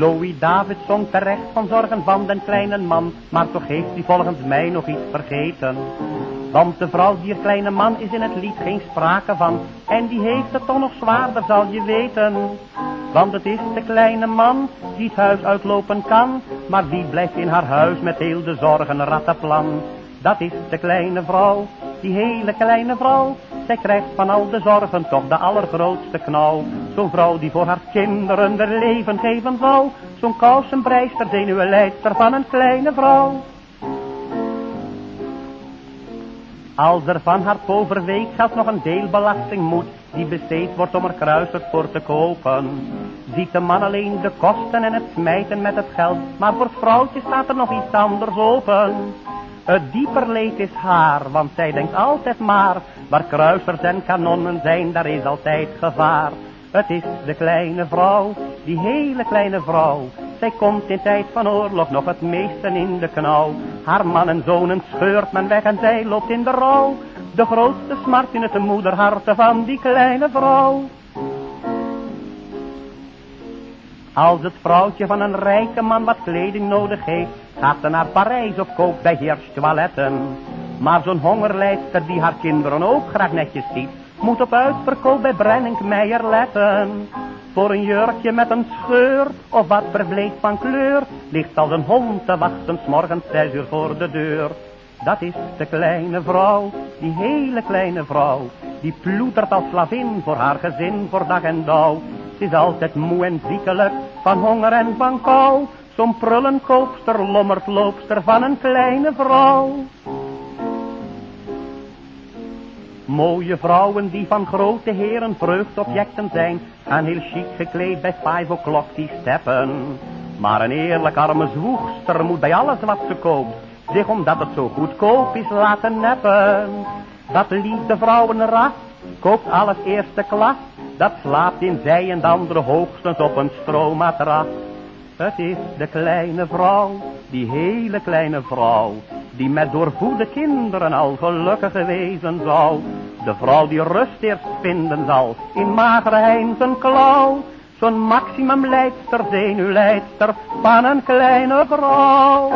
Louis David zong terecht van zorgen van den kleine man, maar toch heeft hij volgens mij nog iets vergeten. Want de vrouw die er kleine man is in het lied geen sprake van, en die heeft het toch nog zwaarder, zal je weten. Want het is de kleine man die het huis uitlopen kan, maar wie blijft in haar huis met heel de zorgen rattenplan. Dat is de kleine vrouw, die hele kleine vrouw. Zij krijgt van al de zorgen toch de allergrootste knauw. Zo'n vrouw die voor haar kinderen de leven geven zal. Zo'n kousenbreister, zenuwenleidster van een kleine vrouw. Als er van haar poverweekgeld nog een deelbelasting moet, die besteed wordt om er kruisers voor te kopen. Ziet de man alleen de kosten en het smijten met het geld, maar voor het vrouwtje staat er nog iets anders open. Het dieper leed is haar, want zij denkt altijd maar, waar kruisers en kanonnen zijn, daar is altijd gevaar. Het is de kleine vrouw, die hele kleine vrouw. Zij komt in tijd van oorlog nog het meeste in de knauw. Haar man en zonen scheurt men weg en zij loopt in de rouw. De grootste smart in het moederharte van die kleine vrouw. Als het vrouwtje van een rijke man wat kleding nodig heeft, gaat ze naar Parijs of koopt bij Heers toiletten. Maar zo'n hongerlijster die haar kinderen ook graag netjes ziet, moet op uitverkoop bij Brenningmeijer letten. Voor een jurkje met een scheur of wat verbleekt van kleur, ligt als een hond te wachten morgens zes uur voor de deur. Dat is de kleine vrouw, die hele kleine vrouw, die ploetert als slavin voor haar gezin voor dag en dauw. Ze is altijd moe en ziekelijk van honger en van kou, zo'n prullen koopster, lommert loopster van een kleine vrouw. Mooie vrouwen die van grote heren vreugdobjecten zijn, gaan heel chic gekleed bij five o'clock die steppen. Maar een eerlijk arme zwoegster moet bij alles wat ze koopt, zich omdat het zo goedkoop is laten neppen. Dat liefde vrouwenras koopt alles eerste klas, dat slaapt in zij en de andere hoogstens op een stroommatras. Het is de kleine vrouw, die hele kleine vrouw, die met doorvoede kinderen al gelukkig wezen zou. De vrouw die rust eerst vinden zal, in magere zijn klauw. Zo'n maximum leidster, zenuwleidster van een kleine vrouw.